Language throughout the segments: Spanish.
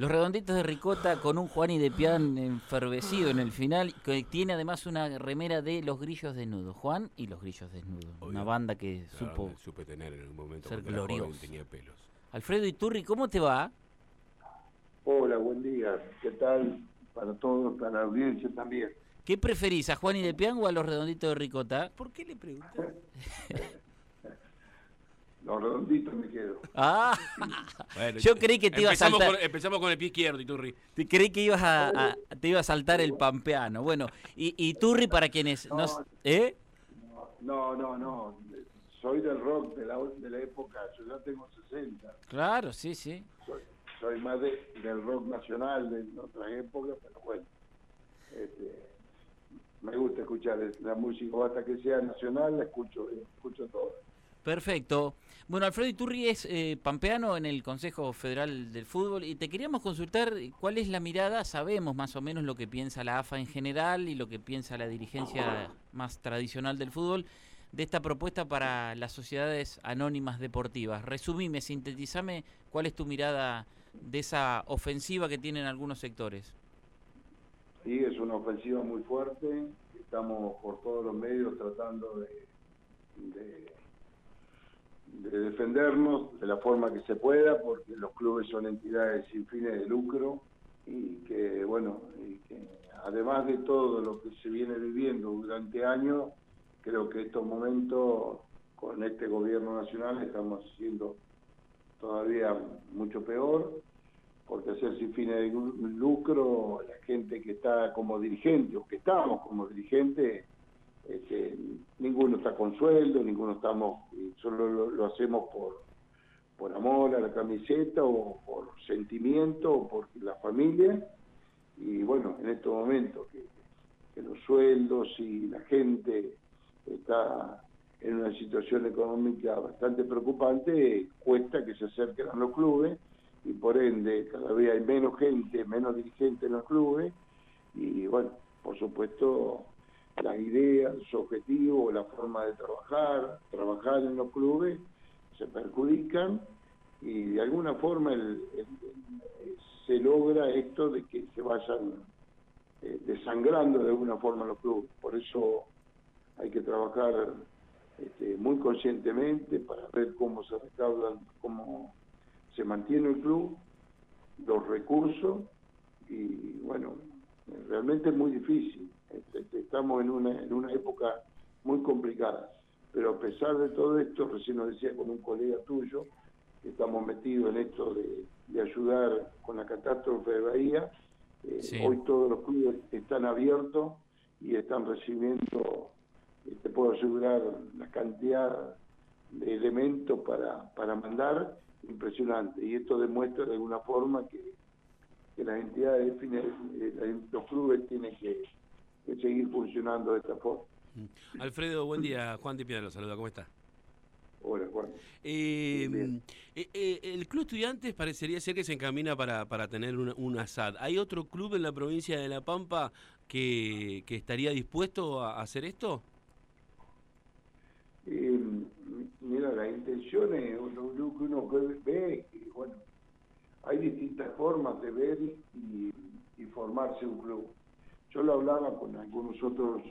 Los redonditos de ricota con un Juan y de Pian enfervecido en el final, que tiene además una remera de Los Grillos Desnudos. Juan y Los Grillos Desnudos. Una banda que supo supe tener en un momento ser glorioso. tenía pelos. Alfredo Iturri, ¿cómo te va? Hola, buen día. ¿Qué tal para todos, para la audiencia también? ¿Qué preferís, a Juan y de Pian o a los redonditos de ricota? ¿Por qué le preguntas? Los redonditos me quedo. Ah, Bueno, Yo creí que te iba a empezamos saltar. Con, empezamos con el pie izquierdo, Iturri. te creí que ibas a, a- te iba a saltar el pampeano. Bueno, y, y Turri para quienes no, s- ¿eh? No, no, no. Soy del rock de la, de la época, yo ya tengo 60. Claro, sí, sí. Soy, soy más de- del rock nacional de otras épocas, pero bueno. Este, me gusta escuchar la música, hasta que sea nacional, la escucho, escucho todo. Perfecto. Bueno, Alfredo Iturri es eh, pampeano en el Consejo Federal del Fútbol y te queríamos consultar cuál es la mirada, sabemos más o menos lo que piensa la AFA en general y lo que piensa la dirigencia más tradicional del fútbol de esta propuesta para las sociedades anónimas deportivas. Resumime, sintetizame cuál es tu mirada de esa ofensiva que tienen algunos sectores. Sí, es una ofensiva muy fuerte. Estamos por todos los medios tratando de, de, de defendernos de la forma que se pueda, porque los clubes son entidades sin fines de lucro y que, bueno, y que además de todo lo que se viene viviendo durante años, creo que estos momentos con este gobierno nacional estamos haciendo todavía mucho peor porque hacer sin fines de lu- lucro, la gente que está como dirigente, o que estamos como dirigente, este, ninguno está con sueldo, ninguno estamos, y solo lo, lo hacemos por, por amor a la camiseta, o por sentimiento, o por la familia, y bueno, en estos momentos que, que los sueldos y la gente está en una situación económica bastante preocupante, cuesta que se acerquen a los clubes, y por ende cada vez hay menos gente, menos dirigentes en los clubes. Y bueno, por supuesto las ideas, los objetivos, la forma de trabajar, trabajar en los clubes se perjudican y de alguna forma el- se logra esto de que se vayan eh, desangrando de alguna forma los clubes. Por eso hay que trabajar este, muy conscientemente para ver cómo se recaudan, cómo se mantiene el club, los recursos y bueno, realmente es muy difícil. Este, Estamos en una, en una época muy complicada, pero a pesar de todo esto, recién nos decía con un colega tuyo, que estamos metidos en esto de, de ayudar con la catástrofe de Bahía, eh, Sí. hoy todos los clubes están abiertos y están recibiendo, eh, te puedo asegurar, la cantidad de elementos para, para mandar impresionante. Y esto demuestra de alguna forma que, que las entidades, fines- eh, la- los clubes tienen que, que seguir funcionando de esta forma. Alfredo, buen día. Juan de Piedra lo saluda. ¿Cómo está? Ahora, Juan. Eh, eh, eh, el Club Estudiantes parecería ser que se encamina para, para tener una- un ASAD. ¿Hay otro club en la provincia de La Pampa que, que estaría dispuesto a hacer esto? Eh, mira, las intenciones, lo, lo que uno ve, ve, que, bueno, hay distintas formas de ver y, formarse un club. Yo lo hablaba con algunos otros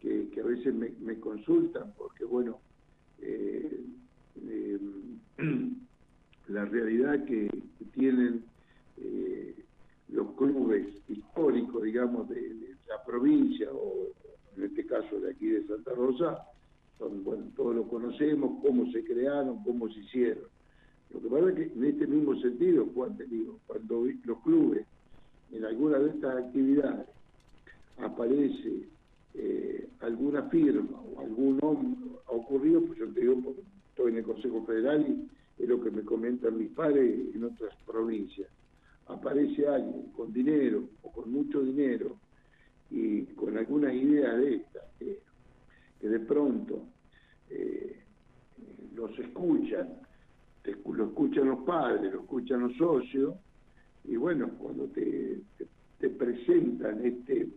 que, a veces me, consultan, porque bueno, eh, eh, la realidad que, tienen eh, los clubes históricos, digamos, de, la provincia, o en este caso de aquí de Santa Rosa, todos lo conocemos, cómo se crearon, cómo se hicieron. Lo que pasa es que en este mismo sentido, Juan, te digo, cuando los clubes en alguna de estas actividades aparece eh, alguna firma o algún nombre ha ocurrido, pues yo te digo, estoy en el Consejo Federal y es lo que me comentan mis padres en otras provincias. Aparece alguien con dinero o con mucho dinero y con algunas ideas de estas, que, de pronto eh, los escuchan, te lo escuchan los padres, lo escuchan los socios, y bueno, cuando te, te, te presentan este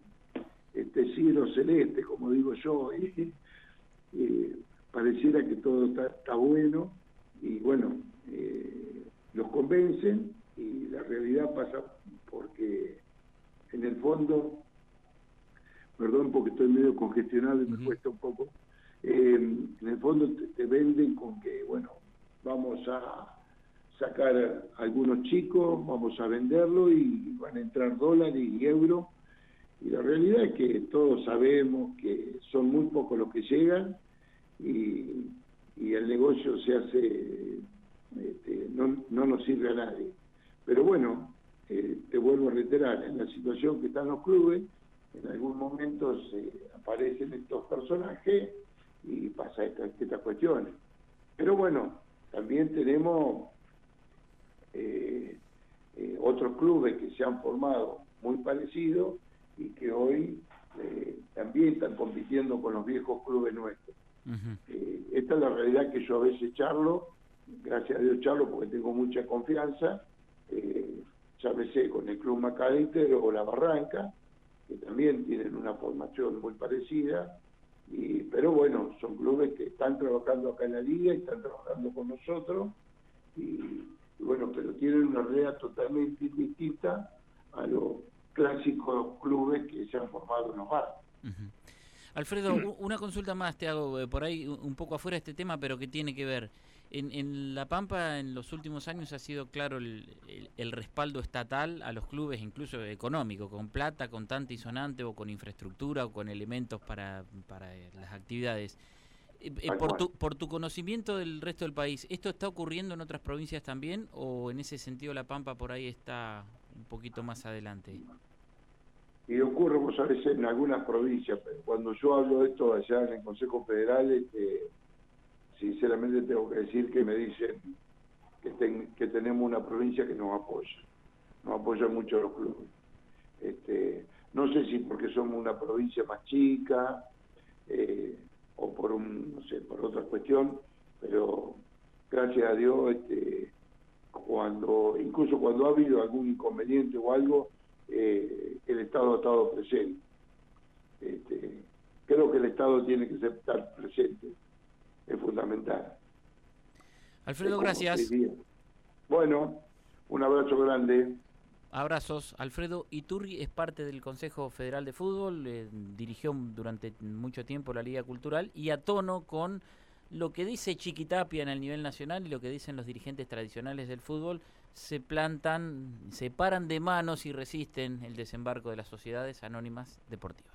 este cielo celeste, como digo yo, y, eh, pareciera que todo está, está bueno y bueno, eh, los convencen y la realidad realidad pasa porque en el fondo, perdón porque estoy medio congestionado y me cuesta un poco, eh, en el fondo te, venden con que, bueno, vamos a sacar algunos chicos, vamos a venderlo y van a entrar dólares y euros. Y la realidad es que todos sabemos que son muy pocos los que llegan y, el negocio se hace, este, no, no nos sirve a nadie. Pero bueno, eh, te vuelvo a reiterar, en la situación que están los clubes, en algún momento se aparecen estos personajes y pasa estas esta cuestiones. Pero bueno, también tenemos eh, eh, otros clubes que se han formado muy parecidos y que hoy eh, también están compitiendo con los viejos clubes nuestros. esta es la realidad que yo a veces charlo, gracias a Dios charlo porque tengo mucha confianza, ya sé con el Club Macaditer o La Barranca, que también tienen una formación muy parecida, y, pero bueno, son clubes que están trabajando acá en la liga y están trabajando con nosotros y, bueno, pero tienen una realidad totalmente distinta a los clásicos clubes que se han formado en los barrios. Alfredo, una consulta más te hago eh, por ahí un poco afuera de este tema, pero que tiene que ver. En, La Pampa en los últimos años ha sido claro el, respaldo estatal a los clubes, incluso económico, con plata, con tanta y sonante o con infraestructura o con elementos para, para eh, las actividades. Eh, por, tu, por tu conocimiento del resto del país, ¿esto está ocurriendo en otras provincias también o en ese sentido La Pampa por ahí está un poquito más adelante? y ocurre, vos sabés, en algunas provincias, cuando yo hablo de esto allá en el Consejo Federal, este, sinceramente tengo que decir que me dicen que, que tenemos una provincia que nos apoya, nos apoya mucho los clubes. Este, no sé si porque somos una provincia más chica eh, o por un, no sé, por otra cuestión, pero gracias a Dios, este, cuando, incluso cuando ha habido algún inconveniente o algo, eh, el Estado ha estado presente. Este, creo que el Estado tiene que estar presente, es fundamental. Alfredo, gracias. Bueno, un abrazo grande. Abrazos. Alfredo Iturri es parte del Consejo Federal de Fútbol, eh, dirigió durante mucho tiempo la Liga Cultural y a tono con lo que dice Chiquitapia en el nivel nacional y lo que dicen los dirigentes tradicionales del fútbol se plantan, se paran de manos y resisten el desembarco de las sociedades anónimas deportivas.